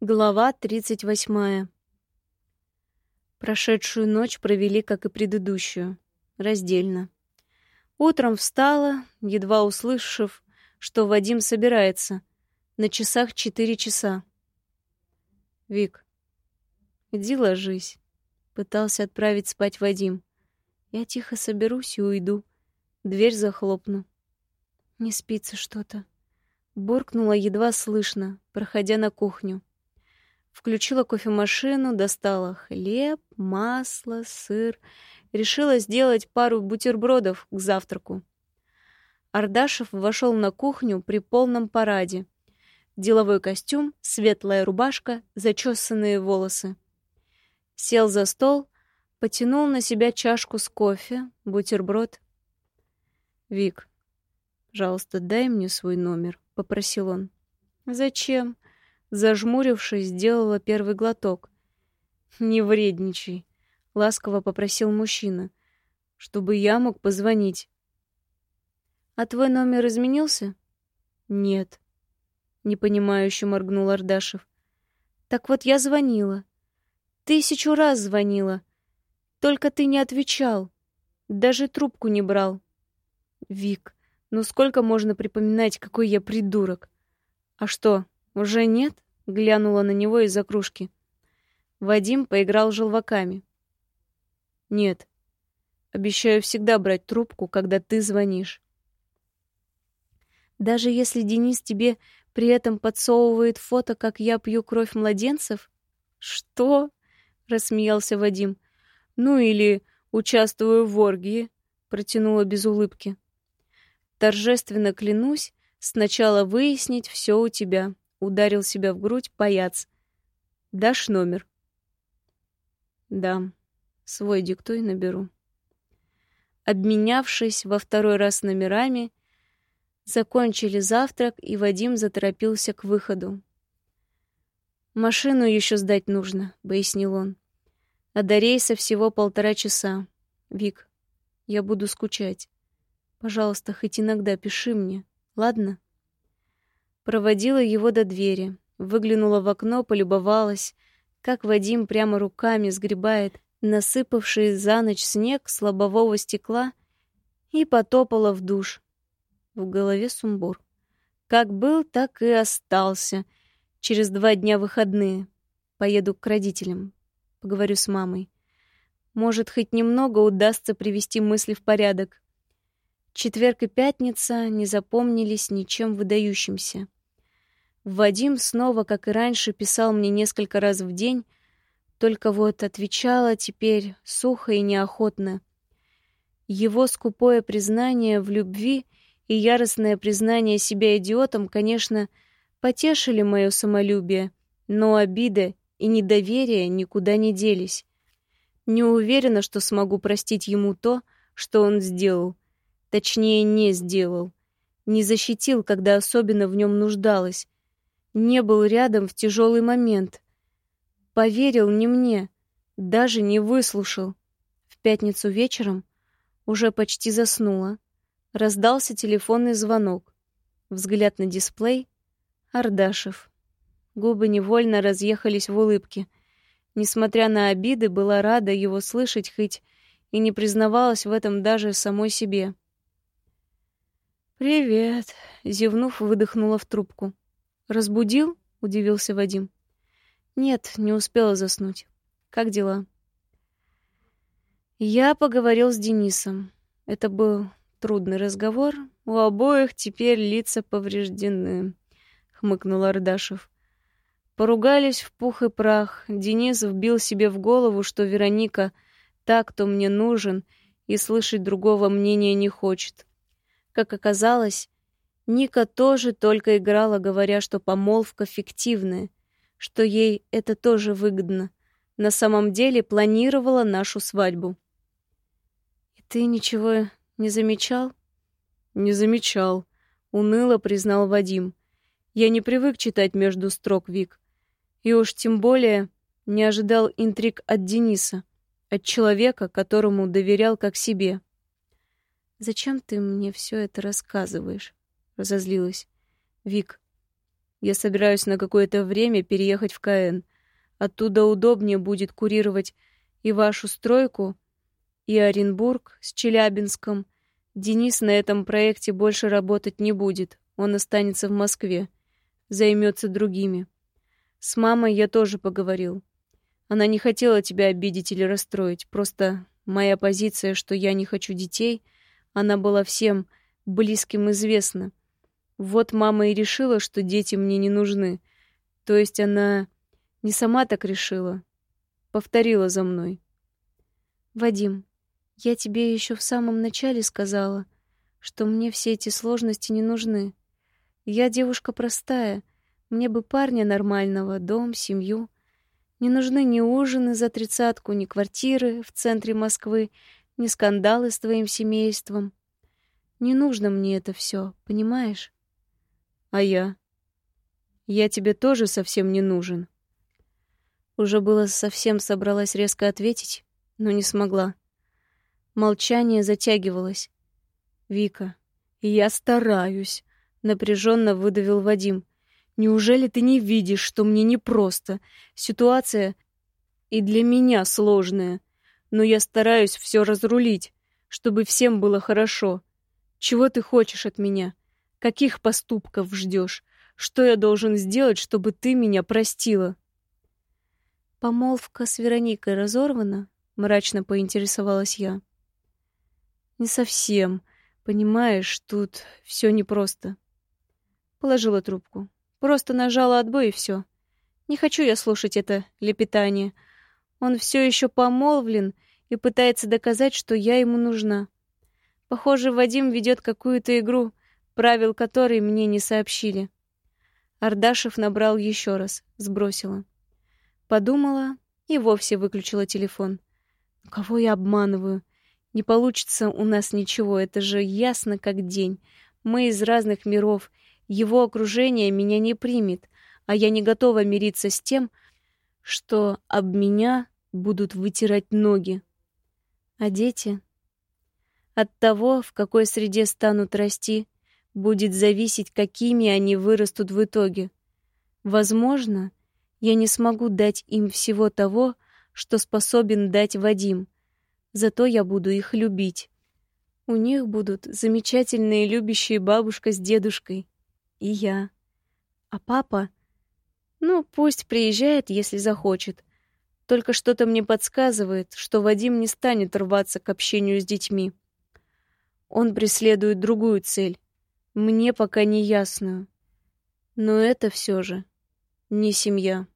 Глава 38. Прошедшую ночь провели, как и предыдущую, раздельно. Утром встала, едва услышав, что Вадим собирается. На часах четыре часа. «Вик, иди ложись», — пытался отправить спать Вадим. «Я тихо соберусь и уйду. Дверь захлопну». «Не спится что-то», — буркнула едва слышно, проходя на кухню. Включила кофемашину, достала хлеб, масло, сыр. Решила сделать пару бутербродов к завтраку. Ардашев вошел на кухню при полном параде. Деловой костюм, светлая рубашка, зачесанные волосы. Сел за стол, потянул на себя чашку с кофе, бутерброд. «Вик, пожалуйста, дай мне свой номер», — попросил он. «Зачем?» Зажмурившись, сделала первый глоток. «Не вредничай», — ласково попросил мужчина, «чтобы я мог позвонить». «А твой номер изменился?» «Нет», — непонимающе моргнул Ардашев. «Так вот я звонила. Тысячу раз звонила. Только ты не отвечал. Даже трубку не брал. Вик, ну сколько можно припоминать, какой я придурок? А что, «Уже нет?» — глянула на него из-за кружки. Вадим поиграл желваками. «Нет. Обещаю всегда брать трубку, когда ты звонишь». «Даже если Денис тебе при этом подсовывает фото, как я пью кровь младенцев?» «Что?» — рассмеялся Вадим. «Ну или участвую в оргии», — протянула без улыбки. «Торжественно клянусь, сначала выяснить все у тебя, Ударил себя в грудь паяц. «Дашь номер?» «Да. Свой диктуй, наберу». Обменявшись во второй раз номерами, закончили завтрак, и Вадим заторопился к выходу. «Машину еще сдать нужно», — пояснил он. «А до рейса всего полтора часа. Вик, я буду скучать. Пожалуйста, хоть иногда пиши мне, ладно?» Проводила его до двери, выглянула в окно, полюбовалась, как Вадим прямо руками сгребает насыпавший за ночь снег с лобового стекла и потопала в душ. В голове сумбур. Как был, так и остался. Через два дня выходные. Поеду к родителям. Поговорю с мамой. Может, хоть немного удастся привести мысли в порядок. Четверг и пятница не запомнились ничем выдающимся. Вадим снова, как и раньше, писал мне несколько раз в день, только вот отвечала теперь сухо и неохотно. Его скупое признание в любви и яростное признание себя идиотом, конечно, потешили мое самолюбие, но обида и недоверие никуда не делись. Не уверена, что смогу простить ему то, что он сделал. Точнее, не сделал. Не защитил, когда особенно в нем нуждалась не был рядом в тяжелый момент. Поверил не мне, даже не выслушал. В пятницу вечером уже почти заснула. Раздался телефонный звонок. Взгляд на дисплей — Ардашев. Губы невольно разъехались в улыбке. Несмотря на обиды, была рада его слышать хоть и не признавалась в этом даже самой себе. «Привет», — зевнув, выдохнула в трубку. «Разбудил?» — удивился Вадим. «Нет, не успела заснуть. Как дела?» Я поговорил с Денисом. Это был трудный разговор. У обоих теперь лица повреждены, — хмыкнул Ардашев. Поругались в пух и прах. Денис вбил себе в голову, что Вероника та, кто мне нужен, и слышать другого мнения не хочет. Как оказалось, Ника тоже только играла, говоря, что помолвка фиктивная, что ей это тоже выгодно. На самом деле планировала нашу свадьбу. «И ты ничего не замечал?» «Не замечал», — уныло признал Вадим. «Я не привык читать между строк, Вик. И уж тем более не ожидал интриг от Дениса, от человека, которому доверял как себе». «Зачем ты мне все это рассказываешь?» Разозлилась. Вик, Я собираюсь на какое-то время переехать в КН. Оттуда удобнее будет курировать и вашу стройку, и Оренбург с Челябинском. Денис на этом проекте больше работать не будет. Он останется в Москве. Займется другими. С мамой я тоже поговорил. Она не хотела тебя обидеть или расстроить. Просто моя позиция, что я не хочу детей, она была всем близким известна. Вот мама и решила, что дети мне не нужны. То есть она не сама так решила. Повторила за мной. Вадим, я тебе еще в самом начале сказала, что мне все эти сложности не нужны. Я девушка простая, мне бы парня нормального, дом, семью. Не нужны ни ужины за тридцатку, ни квартиры в центре Москвы, ни скандалы с твоим семейством. Не нужно мне это все, понимаешь? А я? Я тебе тоже совсем не нужен. Уже было совсем собралась резко ответить, но не смогла. Молчание затягивалось. Вика, я стараюсь, напряженно выдавил Вадим. Неужели ты не видишь, что мне непросто? Ситуация и для меня сложная, но я стараюсь все разрулить, чтобы всем было хорошо. Чего ты хочешь от меня? Каких поступков ждешь? Что я должен сделать, чтобы ты меня простила? Помолвка с Вероникой разорвана? Мрачно поинтересовалась я. Не совсем. Понимаешь, тут все непросто. Положила трубку. Просто нажала отбой и все. Не хочу я слушать это лепетание. Он все еще помолвлен и пытается доказать, что я ему нужна. Похоже, Вадим ведет какую-то игру, правил которой мне не сообщили. Ардашев набрал еще раз, сбросила. Подумала и вовсе выключила телефон. «Ну, кого я обманываю? Не получится у нас ничего, это же ясно как день. Мы из разных миров, его окружение меня не примет, а я не готова мириться с тем, что об меня будут вытирать ноги. А дети? От того, в какой среде станут расти, будет зависеть, какими они вырастут в итоге. Возможно, я не смогу дать им всего того, что способен дать Вадим. Зато я буду их любить. У них будут замечательные любящие бабушка с дедушкой. И я. А папа... Ну, пусть приезжает, если захочет. Только что-то мне подсказывает, что Вадим не станет рваться к общению с детьми. Он преследует другую цель мне пока не ясно. Но это все же не семья.